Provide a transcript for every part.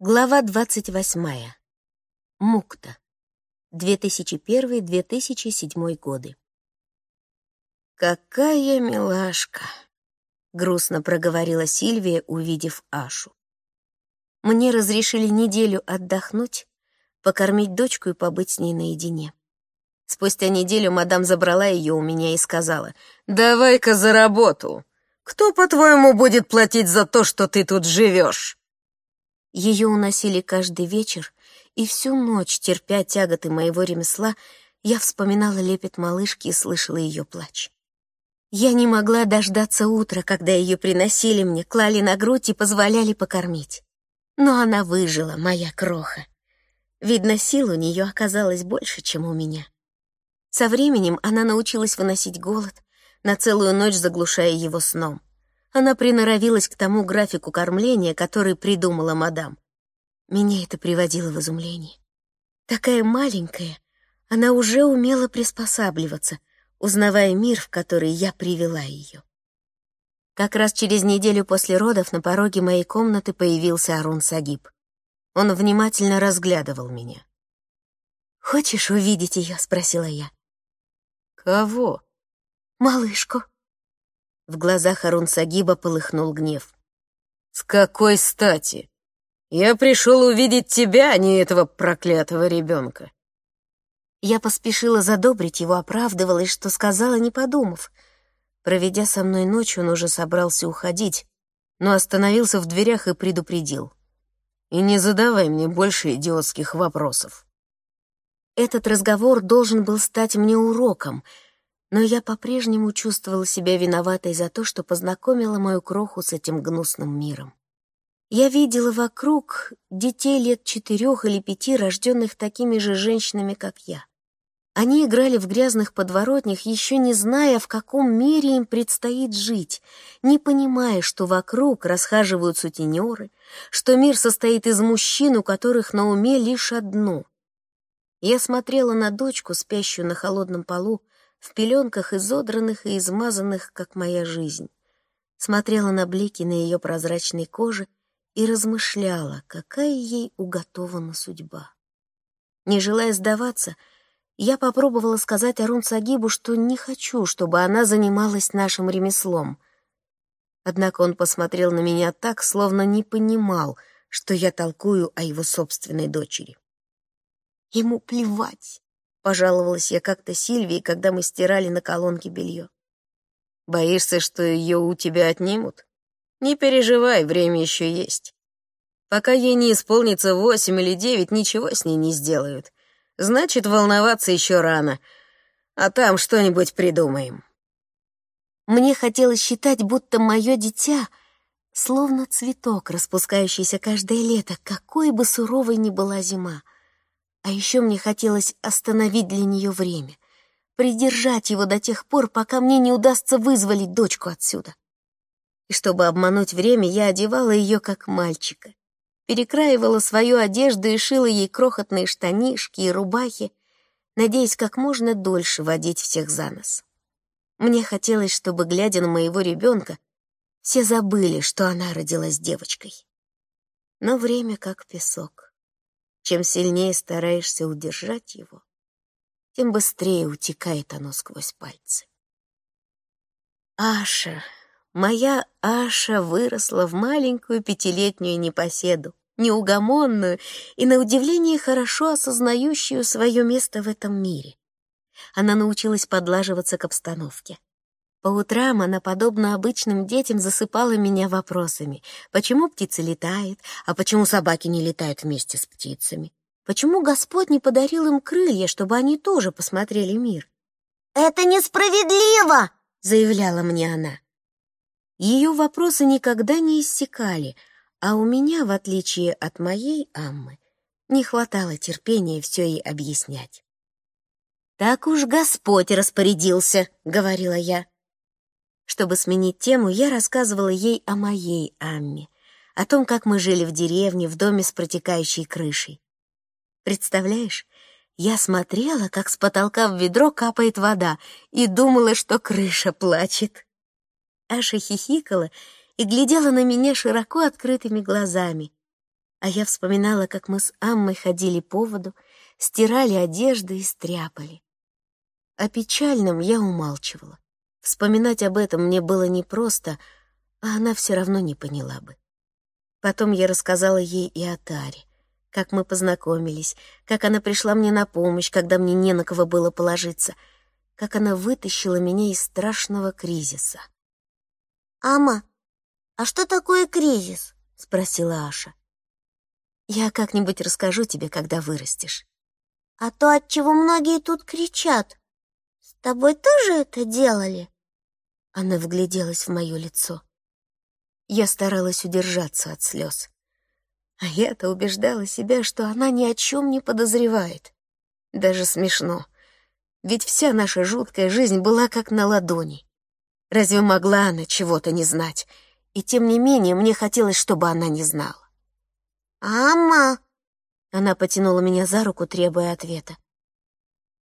Глава 28. Мукта. 2001-2007 годы. «Какая милашка!» — грустно проговорила Сильвия, увидев Ашу. Мне разрешили неделю отдохнуть, покормить дочку и побыть с ней наедине. Спустя неделю мадам забрала ее у меня и сказала, «Давай-ка за работу! Кто, по-твоему, будет платить за то, что ты тут живешь?» Ее уносили каждый вечер, и всю ночь, терпя тяготы моего ремесла, я вспоминала лепет малышки и слышала ее плач. Я не могла дождаться утра, когда ее приносили мне, клали на грудь и позволяли покормить. Но она выжила, моя кроха. Видно, сил у нее оказалось больше, чем у меня. Со временем она научилась выносить голод, на целую ночь заглушая его сном. Она приноровилась к тому графику кормления, который придумала мадам. Меня это приводило в изумление. Такая маленькая, она уже умела приспосабливаться, узнавая мир, в который я привела ее. Как раз через неделю после родов на пороге моей комнаты появился Арун Сагиб. Он внимательно разглядывал меня. «Хочешь увидеть ее?» — спросила я. «Кого?» «Малышку», в глазах Арун Сагиба полыхнул гнев. «С какой стати? Я пришел увидеть тебя, а не этого проклятого ребенка». Я поспешила задобрить его, оправдывалась, что сказала, не подумав. Проведя со мной ночь, он уже собрался уходить, но остановился в дверях и предупредил. «И не задавай мне больше идиотских вопросов». Этот разговор должен был стать мне уроком — но я по-прежнему чувствовала себя виноватой за то, что познакомила мою кроху с этим гнусным миром. Я видела вокруг детей лет четырех или пяти, рожденных такими же женщинами, как я. Они играли в грязных подворотнях, еще не зная, в каком мире им предстоит жить, не понимая, что вокруг расхаживают сутенеры, что мир состоит из мужчин, у которых на уме лишь одно. Я смотрела на дочку, спящую на холодном полу, в пеленках изодранных и измазанных, как моя жизнь. Смотрела на блики на ее прозрачной коже и размышляла, какая ей уготована судьба. Не желая сдаваться, я попробовала сказать Арун Сагибу, что не хочу, чтобы она занималась нашим ремеслом. Однако он посмотрел на меня так, словно не понимал, что я толкую о его собственной дочери. Ему плевать, Пожаловалась я как-то Сильвии, когда мы стирали на колонке белье. Боишься, что ее у тебя отнимут? Не переживай, время еще есть. Пока ей не исполнится восемь или девять, ничего с ней не сделают. Значит, волноваться еще рано. А там что-нибудь придумаем. Мне хотелось считать, будто мое дитя — словно цветок, распускающийся каждое лето, какой бы суровой ни была зима — а еще мне хотелось остановить для нее время, придержать его до тех пор, пока мне не удастся вызволить дочку отсюда. И чтобы обмануть время, я одевала ее как мальчика, перекраивала свою одежду и шила ей крохотные штанишки и рубахи, надеясь как можно дольше водить всех за нос. Мне хотелось, чтобы, глядя на моего ребенка, все забыли, что она родилась девочкой. Но время как песок. Чем сильнее стараешься удержать его, тем быстрее утекает оно сквозь пальцы. Аша, моя Аша выросла в маленькую пятилетнюю непоседу, неугомонную и, на удивление, хорошо осознающую свое место в этом мире. Она научилась подлаживаться к обстановке. По утрам она, подобно обычным детям, засыпала меня вопросами. Почему птица летает, а почему собаки не летают вместе с птицами? Почему Господь не подарил им крылья, чтобы они тоже посмотрели мир? «Это несправедливо!» — заявляла мне она. Ее вопросы никогда не иссякали, а у меня, в отличие от моей Аммы, не хватало терпения все ей объяснять. «Так уж Господь распорядился», — говорила я. Чтобы сменить тему, я рассказывала ей о моей Амме, о том, как мы жили в деревне в доме с протекающей крышей. Представляешь, я смотрела, как с потолка в ведро капает вода, и думала, что крыша плачет. Аша хихикала и глядела на меня широко открытыми глазами. А я вспоминала, как мы с Аммой ходили по воду, стирали одежду и стряпали. О печальном я умалчивала. Вспоминать об этом мне было непросто, а она все равно не поняла бы. Потом я рассказала ей и о Таре, как мы познакомились, как она пришла мне на помощь, когда мне не на кого было положиться, как она вытащила меня из страшного кризиса. «Ама, а что такое кризис?» — спросила Аша. «Я как-нибудь расскажу тебе, когда вырастешь». «А то, от чего многие тут кричат. Тобой тоже это делали?» Она вгляделась в мое лицо. Я старалась удержаться от слез. А я-то убеждала себя, что она ни о чем не подозревает. Даже смешно. Ведь вся наша жуткая жизнь была как на ладони. Разве могла она чего-то не знать? И тем не менее мне хотелось, чтобы она не знала. «Ама!» Она потянула меня за руку, требуя ответа.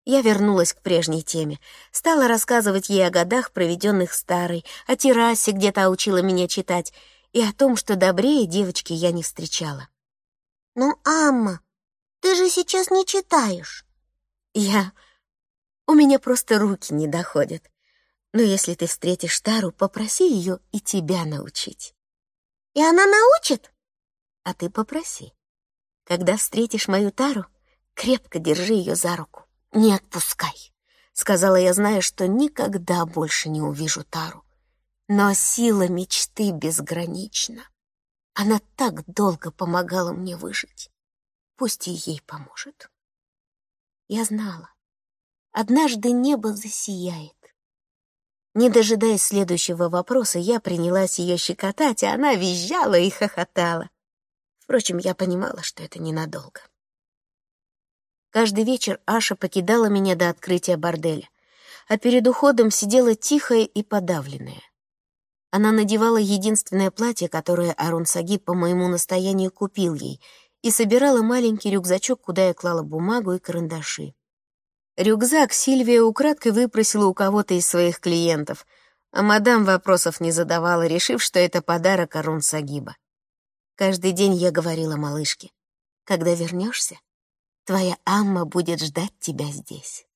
Я вернулась к прежней теме, стала рассказывать ей о годах, проведенных старой, о террасе, где та учила меня читать, и о том, что добрее девочки я не встречала. «Ну, Амма, ты же сейчас не читаешь». «Я... У меня просто руки не доходят. Но если ты встретишь Тару, попроси ее и тебя научить». «И она научит?» «А ты попроси. Когда встретишь мою Тару, крепко держи ее за руку. «Не отпускай», — сказала я, зная, что никогда больше не увижу Тару. Но сила мечты безгранична. Она так долго помогала мне выжить. Пусть и ей поможет. Я знала. Однажды небо засияет. Не дожидаясь следующего вопроса, я принялась ее щекотать, а она визжала и хохотала. Впрочем, я понимала, что это ненадолго. Каждый вечер Аша покидала меня до открытия борделя, а перед уходом сидела тихая и подавленная. Она надевала единственное платье, которое Арун Сагиб по моему настоянию купил ей, и собирала маленький рюкзачок, куда я клала бумагу и карандаши. Рюкзак Сильвия украдкой выпросила у кого-то из своих клиентов, а мадам вопросов не задавала, решив, что это подарок Арун Сагиба. Каждый день я говорила малышке, «Когда вернешься, Твоя Амма будет ждать тебя здесь.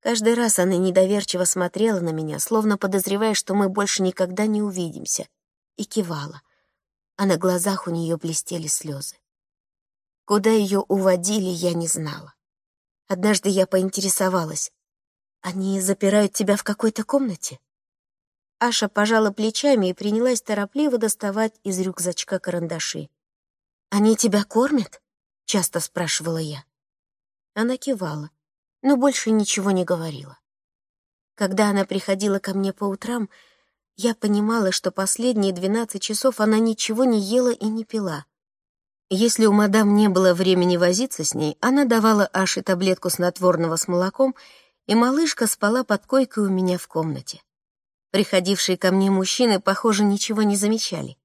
Каждый раз она недоверчиво смотрела на меня, словно подозревая, что мы больше никогда не увидимся, и кивала, а на глазах у нее блестели слезы. Куда ее уводили, я не знала. Однажды я поинтересовалась, «Они запирают тебя в какой-то комнате?» Аша пожала плечами и принялась торопливо доставать из рюкзачка карандаши. «Они тебя кормят?» — часто спрашивала я. Она кивала, но больше ничего не говорила. Когда она приходила ко мне по утрам, я понимала, что последние двенадцать часов она ничего не ела и не пила. Если у мадам не было времени возиться с ней, она давала Аше таблетку снотворного с молоком, и малышка спала под койкой у меня в комнате. Приходившие ко мне мужчины, похоже, ничего не замечали.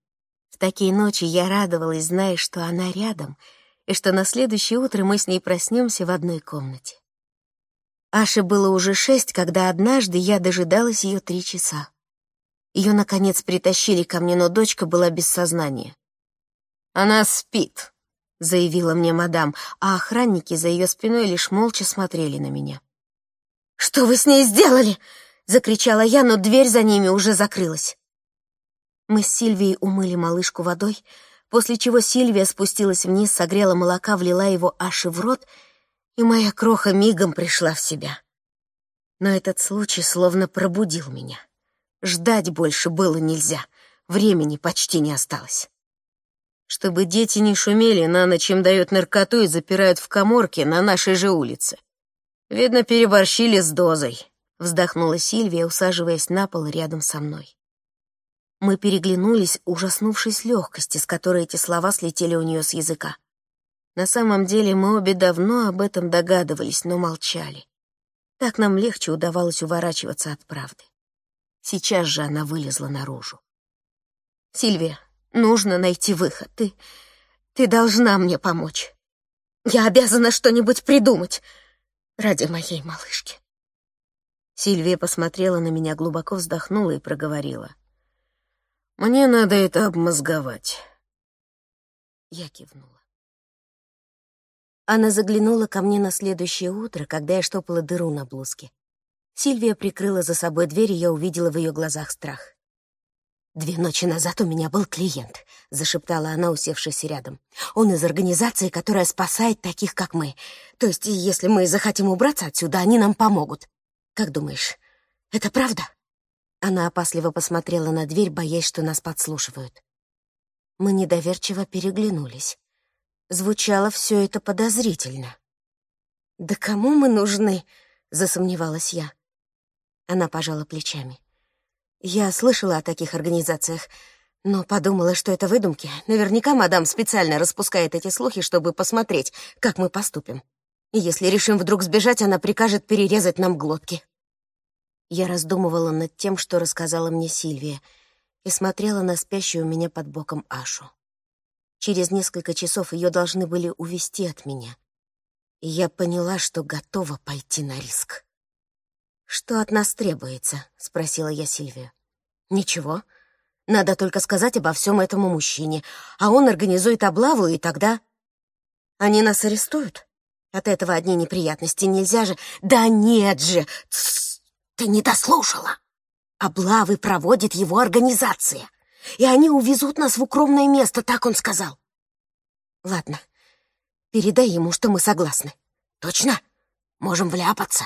В такие ночи я радовалась, зная, что она рядом — и что на следующее утро мы с ней проснемся в одной комнате. Аше было уже шесть, когда однажды я дожидалась ее три часа. Ее, наконец, притащили ко мне, но дочка была без сознания. «Она спит», — заявила мне мадам, а охранники за ее спиной лишь молча смотрели на меня. «Что вы с ней сделали?» — закричала я, но дверь за ними уже закрылась. Мы с Сильвией умыли малышку водой, после чего Сильвия спустилась вниз, согрела молока, влила его Аше в рот, и моя кроха мигом пришла в себя. Но этот случай словно пробудил меня. Ждать больше было нельзя, времени почти не осталось. Чтобы дети не шумели, на ночь им дают наркоту и запирают в коморке на нашей же улице. Видно, переборщили с дозой, вздохнула Сильвия, усаживаясь на пол рядом со мной. Мы переглянулись, ужаснувшись легкости, с которой эти слова слетели у нее с языка. На самом деле мы обе давно об этом догадывались, но молчали. Так нам легче удавалось уворачиваться от правды. Сейчас же она вылезла наружу. «Сильвия, нужно найти выход. Ты... ты должна мне помочь. Я обязана что-нибудь придумать ради моей малышки». Сильвия посмотрела на меня, глубоко вздохнула и проговорила. Мне надо это обмозговать. Я кивнула. Она заглянула ко мне на следующее утро, когда я штопала дыру на блузке. Сильвия прикрыла за собой дверь, и я увидела в ее глазах страх. «Две ночи назад у меня был клиент», — зашептала она, усевшись рядом. «Он из организации, которая спасает таких, как мы. То есть, если мы захотим убраться отсюда, они нам помогут. Как думаешь, это правда?» Она опасливо посмотрела на дверь, боясь, что нас подслушивают. Мы недоверчиво переглянулись. Звучало все это подозрительно. «Да кому мы нужны?» — засомневалась я. Она пожала плечами. «Я слышала о таких организациях, но подумала, что это выдумки. Наверняка мадам специально распускает эти слухи, чтобы посмотреть, как мы поступим. И если решим вдруг сбежать, она прикажет перерезать нам глотки». Я раздумывала над тем, что рассказала мне Сильвия, и смотрела на спящую у меня под боком Ашу. Через несколько часов ее должны были увести от меня. И я поняла, что готова пойти на риск. «Что от нас требуется?» — спросила я Сильвию. «Ничего. Надо только сказать обо всем этому мужчине, а он организует облаву, и тогда...» «Они нас арестуют? От этого одни неприятности нельзя же...» «Да нет же! Тссс! Ты не дослушала! Облавы проводит его организация!» и они увезут нас в укромное место, так он сказал. Ладно, передай ему, что мы согласны. Точно? Можем вляпаться.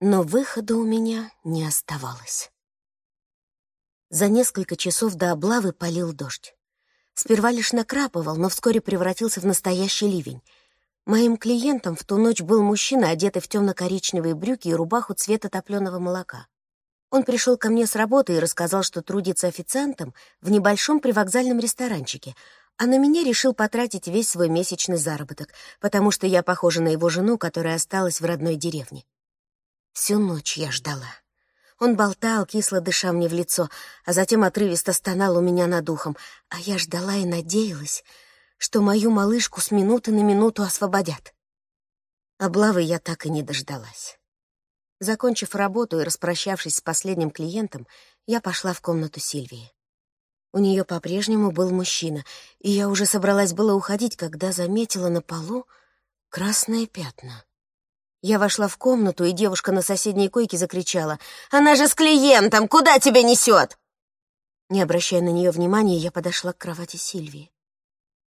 Но выхода у меня не оставалось. За несколько часов до облавы полил дождь. Сперва лишь накрапывал, но вскоре превратился в настоящий ливень. Моим клиентом в ту ночь был мужчина, одетый в темно-коричневые брюки и рубаху цвета топленого молока. Он пришел ко мне с работы и рассказал, что трудится официантом в небольшом привокзальном ресторанчике, а на меня решил потратить весь свой месячный заработок, потому что я похожа на его жену, которая осталась в родной деревне. Всю ночь я ждала. Он болтал, кисло дыша мне в лицо, а затем отрывисто стонал у меня над ухом, а я ждала и надеялась, что мою малышку с минуты на минуту освободят. Облавы я так и не дождалась. Закончив работу и распрощавшись с последним клиентом, я пошла в комнату Сильвии. У нее по-прежнему был мужчина, и я уже собралась было уходить, когда заметила на полу красные пятна. Я вошла в комнату, и девушка на соседней койке закричала. «Она же с клиентом! Куда тебя несет?» Не обращая на нее внимания, я подошла к кровати Сильвии.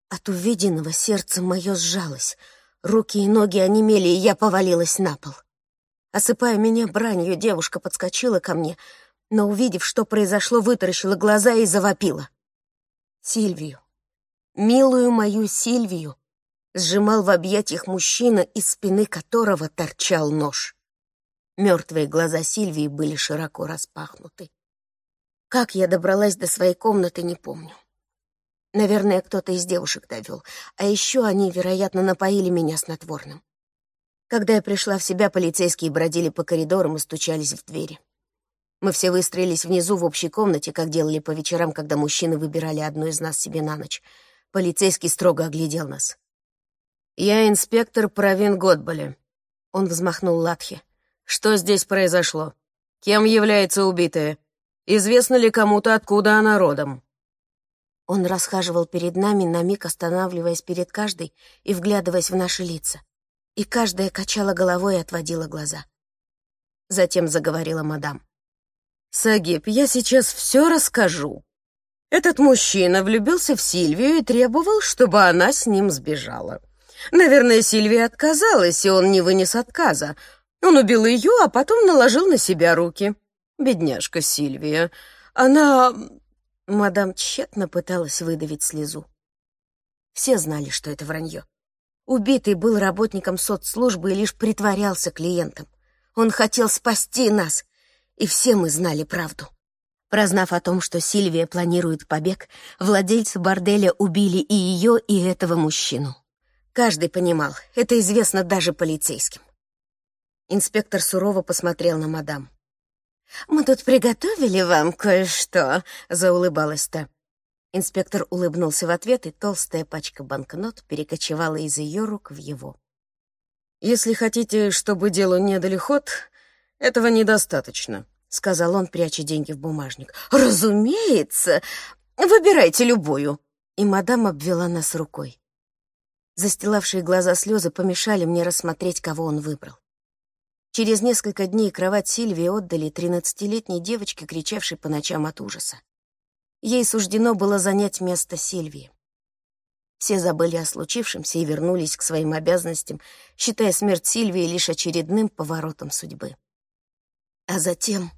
От увиденного сердце мое сжалось, руки и ноги онемели, и я повалилась на пол. Осыпая меня бранью, девушка подскочила ко мне, но, увидев, что произошло, вытаращила глаза и завопила. Сильвию, милую мою Сильвию, сжимал в объятиях мужчина, из спины которого торчал нож. Мертвые глаза Сильвии были широко распахнуты. Как я добралась до своей комнаты, не помню. Наверное, кто-то из девушек довел, а еще они, вероятно, напоили меня снотворным. Когда я пришла в себя, полицейские бродили по коридорам и стучались в двери. Мы все выстроились внизу в общей комнате, как делали по вечерам, когда мужчины выбирали одну из нас себе на ночь. Полицейский строго оглядел нас. «Я инспектор Правин Годболи». Он взмахнул латхи. «Что здесь произошло? Кем является убитая? Известно ли кому-то, откуда она родом?» Он расхаживал перед нами, на миг останавливаясь перед каждой и вглядываясь в наши лица и каждая качала головой и отводила глаза. Затем заговорила мадам. «Сагиб, я сейчас все расскажу. Этот мужчина влюбился в Сильвию и требовал, чтобы она с ним сбежала. Наверное, Сильвия отказалась, и он не вынес отказа. Он убил ее, а потом наложил на себя руки. Бедняжка Сильвия. Она...» Мадам тщетно пыталась выдавить слезу. Все знали, что это вранье. Убитый был работником соцслужбы и лишь притворялся клиентом. Он хотел спасти нас, и все мы знали правду. Прознав о том, что Сильвия планирует побег, владельцы борделя убили и ее, и этого мужчину. Каждый понимал, это известно даже полицейским. Инспектор сурово посмотрел на мадам. «Мы тут приготовили вам кое-что», — заулыбалась та. Инспектор улыбнулся в ответ, и толстая пачка банкнот перекочевала из ее рук в его. «Если хотите, чтобы делу не дали ход, этого недостаточно», — сказал он, пряча деньги в бумажник. «Разумеется! Выбирайте любую!» и мадам обвела нас рукой. Застилавшие глаза слезы помешали мне рассмотреть, кого он выбрал. Через несколько дней кровать Сильвии отдали тринадцатилетней девочке, кричавшей по ночам от ужаса. Ей суждено было занять место Сильвии. Все забыли о случившемся и вернулись к своим обязанностям, считая смерть Сильвии лишь очередным поворотом судьбы. А затем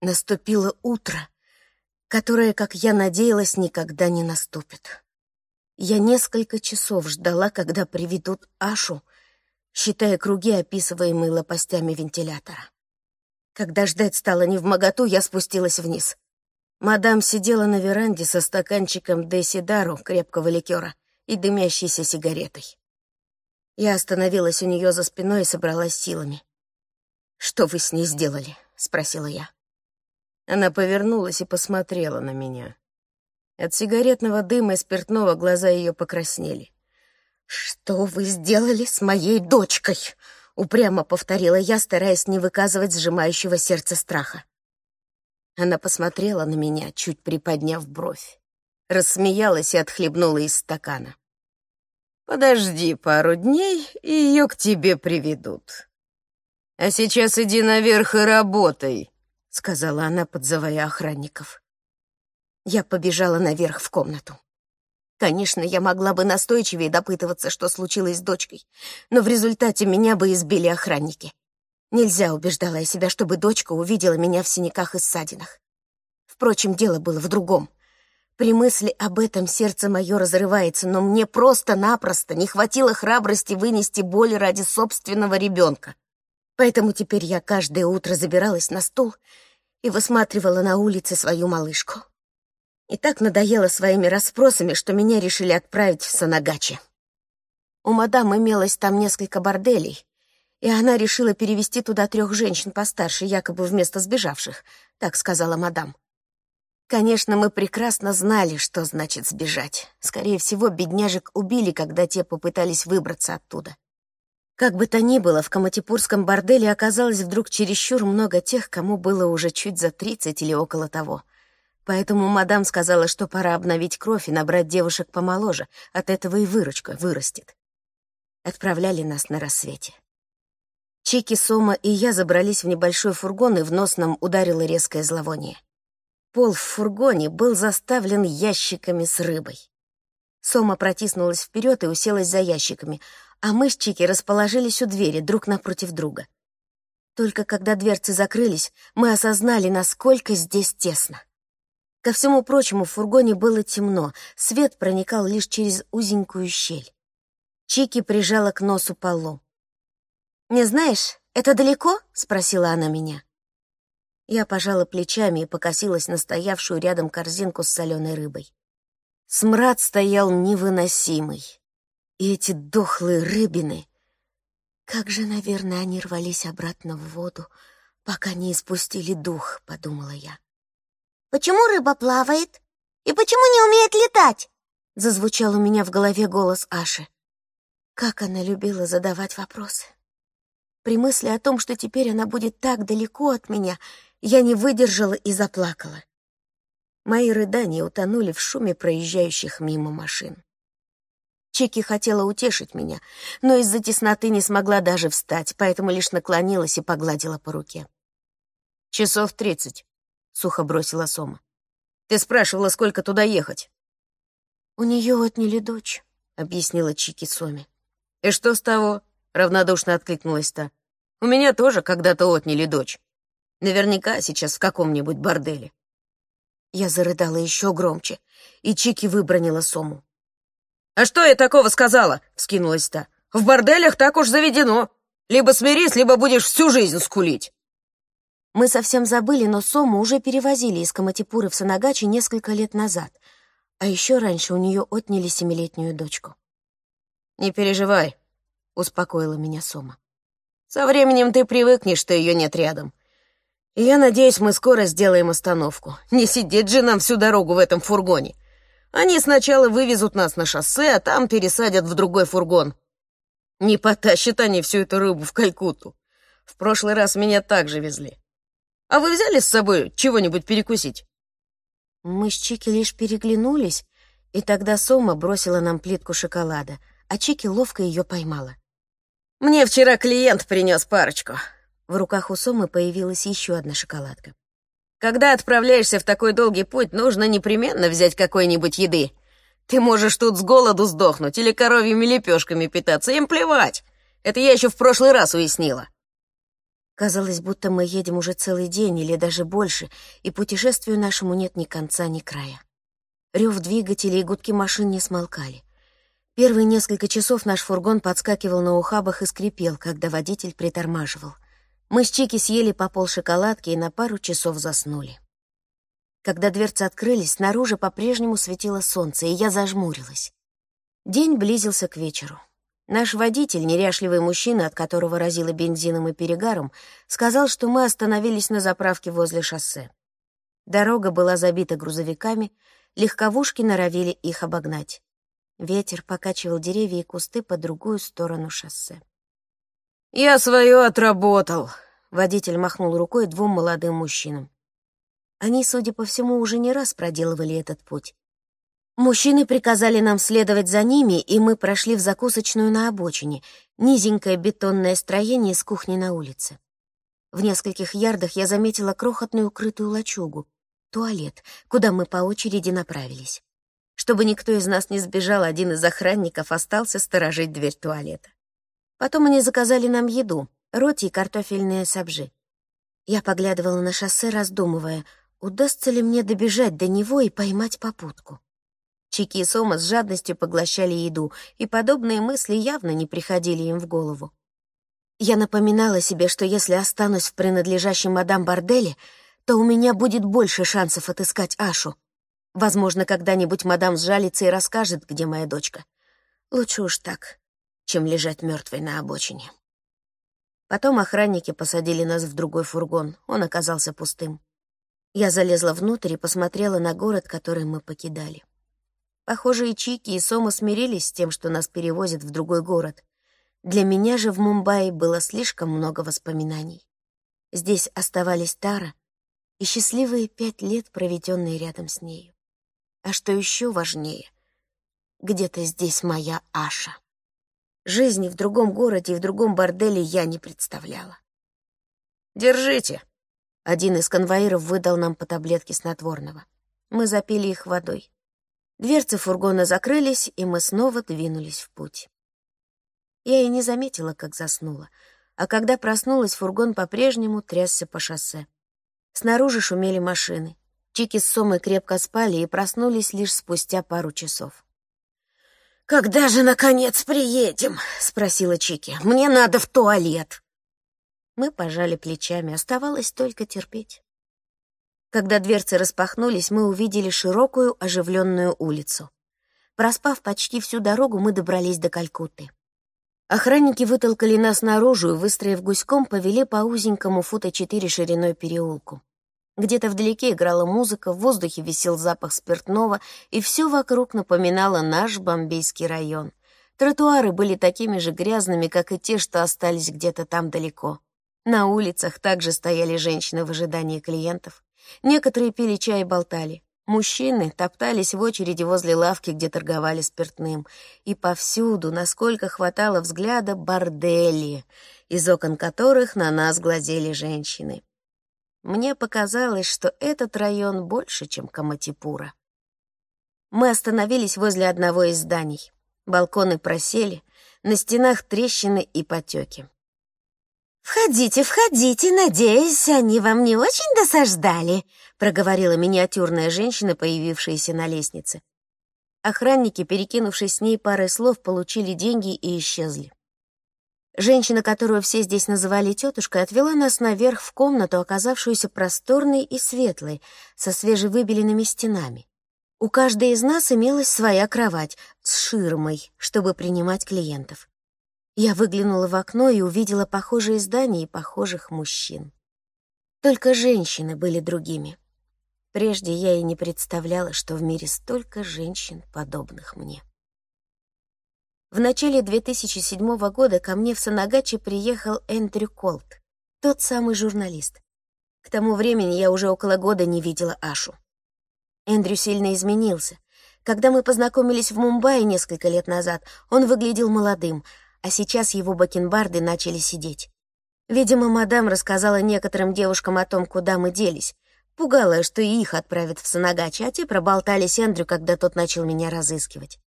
наступило утро, которое, как я надеялась, никогда не наступит. Я несколько часов ждала, когда приведут Ашу, считая круги, описываемые лопастями вентилятора. Когда ждать стало невмоготу, я спустилась вниз. Мадам сидела на веранде со стаканчиком Десидару, крепкого ликера, и дымящейся сигаретой. Я остановилась у нее за спиной и собралась силами. «Что вы с ней сделали?» — спросила я. Она повернулась и посмотрела на меня. От сигаретного дыма и спиртного глаза ее покраснели. «Что вы сделали с моей дочкой?» — упрямо повторила я, стараясь не выказывать сжимающего сердце страха. Она посмотрела на меня, чуть приподняв бровь, рассмеялась и отхлебнула из стакана. «Подожди пару дней, и ее к тебе приведут. А сейчас иди наверх и работай», — сказала она, подзывая охранников. Я побежала наверх в комнату. Конечно, я могла бы настойчивее допытываться, что случилось с дочкой, но в результате меня бы избили охранники. Нельзя, убеждала я себя, чтобы дочка увидела меня в синяках и ссадинах. Впрочем, дело было в другом. При мысли об этом сердце мое разрывается, но мне просто-напросто не хватило храбрости вынести боль ради собственного ребенка. Поэтому теперь я каждое утро забиралась на стул и высматривала на улице свою малышку. И так надоело своими расспросами, что меня решили отправить в Санагачи. У мадам имелось там несколько борделей, и она решила перевести туда трех женщин постарше, якобы вместо сбежавших, так сказала мадам. Конечно, мы прекрасно знали, что значит сбежать. Скорее всего, бедняжек убили, когда те попытались выбраться оттуда. Как бы то ни было, в Каматипурском борделе оказалось вдруг чересчур много тех, кому было уже чуть за тридцать или около того. Поэтому мадам сказала, что пора обновить кровь и набрать девушек помоложе, от этого и выручка вырастет. Отправляли нас на рассвете. Чики, Сома и я забрались в небольшой фургон, и в нос нам ударило резкое зловоние. Пол в фургоне был заставлен ящиками с рыбой. Сома протиснулась вперед и уселась за ящиками, а мы с Чики расположились у двери друг напротив друга. Только когда дверцы закрылись, мы осознали, насколько здесь тесно. Ко всему прочему, в фургоне было темно, свет проникал лишь через узенькую щель. Чики прижала к носу полу. «Не знаешь, это далеко?» — спросила она меня. Я пожала плечами и покосилась на стоявшую рядом корзинку с соленой рыбой. Смрад стоял невыносимый. И эти дохлые рыбины... Как же, наверное, они рвались обратно в воду, пока не испустили дух, — подумала я. «Почему рыба плавает? И почему не умеет летать?» — зазвучал у меня в голове голос Аши. Как она любила задавать вопросы. При мысли о том, что теперь она будет так далеко от меня, я не выдержала и заплакала. Мои рыдания утонули в шуме проезжающих мимо машин. Чеки хотела утешить меня, но из-за тесноты не смогла даже встать, поэтому лишь наклонилась и погладила по руке. «Часов тридцать», — сухо бросила Сома. «Ты спрашивала, сколько туда ехать?» «У нее отняли дочь», — объяснила Чики Соме. «И что с того?» равнодушно откликнулась та. У меня тоже когда-то отняли дочь. Наверняка сейчас в каком-нибудь борделе. Я зарыдала еще громче, и Чики выбронила Сому. «А что я такого сказала?» — вскинулась та. «В борделях так уж заведено. Либо смирись, либо будешь всю жизнь скулить». Мы совсем забыли, но Сому уже перевозили из Каматипуры в Санагачи несколько лет назад, а еще раньше у нее отняли семилетнюю дочку. «Не переживай, — успокоила меня Сома. «Со временем ты привыкнешь, что ее нет рядом. И я надеюсь, мы скоро сделаем остановку. Не сидеть же нам всю дорогу в этом фургоне. Они сначала вывезут нас на шоссе, а там пересадят в другой фургон. Не потащат они всю эту рыбу в Калькутту. В прошлый раз меня так же везли. А вы взяли с собой чего-нибудь перекусить?» Мы с Чики лишь переглянулись, И тогда Сома бросила нам плитку шоколада, а Чики ловко ее поймала. «Мне вчера клиент принес парочку». В руках у Сомы появилась еще одна шоколадка. «Когда отправляешься в такой долгий путь, нужно непременно взять какой-нибудь еды. Ты можешь тут с голоду сдохнуть или коровьими лепешками питаться, им плевать. Это я еще в прошлый раз уяснила». Казалось, будто мы едем уже целый день или даже больше, и путешествию нашему нет ни конца, ни края. Рев двигателей и гудки машин не смолкали. Первые несколько часов наш фургон подскакивал на ухабах и скрипел, когда водитель притормаживал. Мы с Чики съели по пол шоколадки и на пару часов заснули. Когда дверцы открылись, снаружи по-прежнему светило солнце, и я зажмурилась. День близился к вечеру. Наш водитель, неряшливый мужчина, от которого разило бензином и перегаром, сказал, что мы остановились на заправке возле шоссе. Дорога была забита грузовиками, легковушки норовили их обогнать. Ветер покачивал деревья и кусты по другую сторону шоссе. «Я свое отработал», — водитель махнул рукой двум молодым мужчинам. Они, судя по всему, уже не раз проделывали этот путь. Мужчины приказали нам следовать за ними, и мы прошли в закусочную на обочине, низенькое бетонное строение с кухней на улице. В нескольких ярдах я заметила крохотную укрытую лачугу, туалет, куда мы по очереди направились. Чтобы никто из нас не сбежал, один из охранников остался сторожить дверь туалета. Потом они заказали нам еду, роти и картофельные сабжи. Я поглядывала на шоссе, раздумывая, удастся ли мне добежать до него и поймать попутку. Чики и Сома с жадностью поглощали еду, и подобные мысли явно не приходили им в голову. Я напоминала себе, что если останусь в принадлежащем мадам борделе, то у меня будет больше шансов отыскать Ашу. Возможно, когда-нибудь мадам сжалится и расскажет, где моя дочка. Лучше уж так, чем лежать мертвой на обочине. Потом охранники посадили нас в другой фургон, он оказался пустым. Я залезла внутрь и посмотрела на город, который мы покидали. Похоже, и Чики, и Сома смирились с тем, что нас перевозят в другой город. Для меня же в Мумбаи было слишком много воспоминаний. Здесь оставались Тара и счастливые пять лет, проведенные рядом с нею. А что еще важнее, где-то здесь моя Аша. Жизни в другом городе и в другом борделе я не представляла. «Держите!» Один из конвоиров выдал нам по таблетке снотворного. Мы запили их водой. Дверцы фургона закрылись, и мы снова двинулись в путь. Я и не заметила, как заснула, а когда проснулась, фургон по-прежнему трясся по шоссе. Снаружи шумели машины. Чики с Сомой крепко спали и проснулись лишь спустя пару часов. «Когда же, наконец, приедем?» — спросила Чики. «Мне надо в туалет». Мы пожали плечами, оставалось только терпеть. Когда дверцы распахнулись, мы увидели широкую оживленную улицу. Проспав почти всю дорогу, мы добрались до Калькутты. Охранники вытолкали нас наружу и, выстроив гуськом, повели по узенькому фута четыре шириной переулку. Где-то вдалеке играла музыка, в воздухе висел запах спиртного, и все вокруг напоминало наш бомбейский район. Тротуары были такими же грязными, как и те, что остались где-то там далеко. На улицах также стояли женщины в ожидании клиентов. Некоторые пили чай и болтали. Мужчины топтались в очереди возле лавки, где торговали спиртным. И повсюду, насколько хватало взгляда, бордели, из окон которых на нас глазели женщины. Мне показалось, что этот район больше, чем Каматипура. Мы остановились возле одного из зданий. Балконы просели, на стенах трещины и потеки. «Входите, входите, надеюсь, они вам не очень досаждали», проговорила миниатюрная женщина, появившаяся на лестнице. Охранники, перекинувшись с ней парой слов, получили деньги и исчезли. Женщина, которую все здесь называли тетушкой, отвела нас наверх в комнату, оказавшуюся просторной и светлой, со свежевыбеленными стенами. У каждой из нас имелась своя кровать с ширмой, чтобы принимать клиентов. Я выглянула в окно и увидела похожие здания и похожих мужчин. Только женщины были другими. Прежде я и не представляла, что в мире столько женщин, подобных мне. В начале 2007 года ко мне в Санагачи приехал Эндрю Колт, тот самый журналист. К тому времени я уже около года не видела Ашу. Эндрю сильно изменился. Когда мы познакомились в Мумбаи несколько лет назад, он выглядел молодым, а сейчас его бакенбарды начали сидеть. Видимо, мадам рассказала некоторым девушкам о том, куда мы делись. Пугала, что и их отправят в Санагачи, а те проболтались Эндрю, когда тот начал меня разыскивать.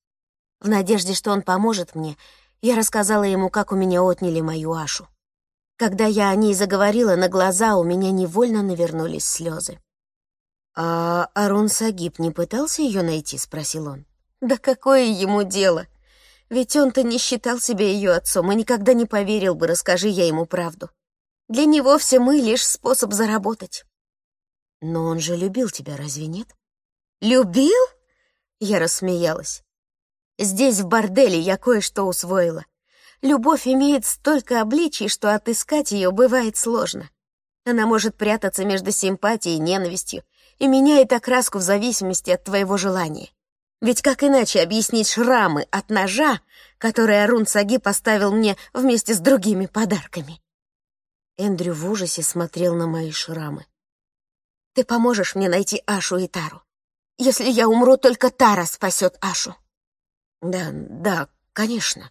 В надежде, что он поможет мне, я рассказала ему, как у меня отняли мою Ашу. Когда я о ней заговорила, на глаза у меня невольно навернулись слезы. «А Арун Сагиб не пытался ее найти?» — спросил он. «Да какое ему дело? Ведь он-то не считал себя ее отцом и никогда не поверил бы, расскажи я ему правду. Для него все мы — лишь способ заработать». «Но он же любил тебя, разве нет?» «Любил?» — я рассмеялась. «Здесь, в борделе, я кое-что усвоила. Любовь имеет столько обличий, что отыскать ее бывает сложно. Она может прятаться между симпатией и ненавистью и меняет окраску в зависимости от твоего желания. Ведь как иначе объяснить шрамы от ножа, который Арун Саги поставил мне вместе с другими подарками? Эндрю в ужасе смотрел на мои шрамы. «Ты поможешь мне найти Ашу и Тару. Если я умру, только Тара спасет Ашу». «Да, да, конечно»,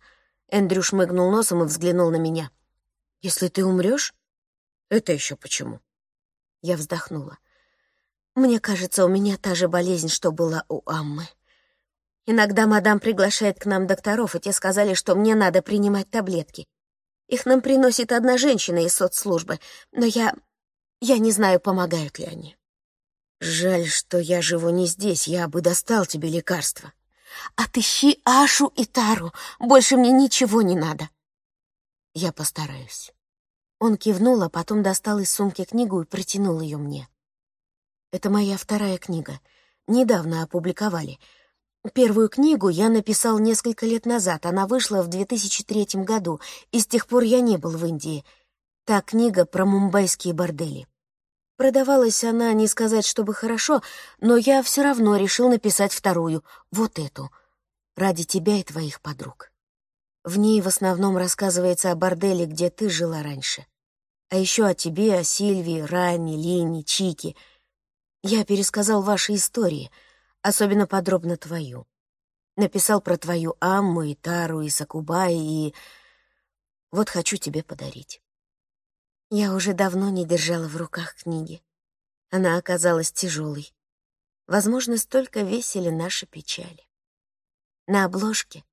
Эндрю шмыгнул носом и взглянул на меня. «Если ты умрешь? Это еще почему?» Я вздохнула. «Мне кажется, у меня та же болезнь, что была у Аммы. Иногда мадам приглашает к нам докторов, и те сказали, что мне надо принимать таблетки. Их нам приносит одна женщина из соцслужбы, но я... я не знаю, помогают ли они». «Жаль, что я живу не здесь, я бы достал тебе лекарства», Отыщи Ашу и Тару. Больше мне ничего не надо. Я постараюсь. Он кивнул, а потом достал из сумки книгу и протянул ее мне. Это моя вторая книга. Недавно опубликовали. Первую книгу я написал несколько лет назад. Она вышла в 2003 году, и с тех пор я не был в Индии. Та книга про мумбайские бордели. Продавалась она, не сказать, чтобы хорошо, но я все равно решил написать вторую, вот эту, ради тебя и твоих подруг. В ней в основном рассказывается о борделе, где ты жила раньше. А еще о тебе, о Сильвии, Ране, Лине, Чике. Я пересказал ваши истории, особенно подробно твою. Написал про твою Амму и Тару, и Сакубай, и... Вот хочу тебе подарить. Я уже давно не держала в руках книги. Она оказалась тяжелой. Возможно, столько весили наши печали. На обложке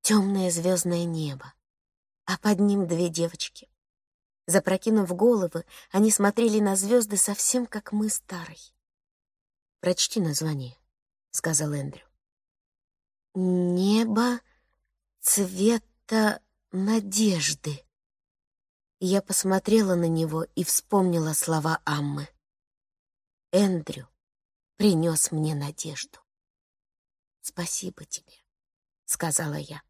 темное звездное небо, а под ним две девочки. Запрокинув головы, они смотрели на звезды совсем как мы старой. «Прочти название», — сказал Эндрю. «Небо цвета надежды», я посмотрела на него и вспомнила слова Аммы. «Эндрю принес мне надежду». «Спасибо тебе», — сказала я.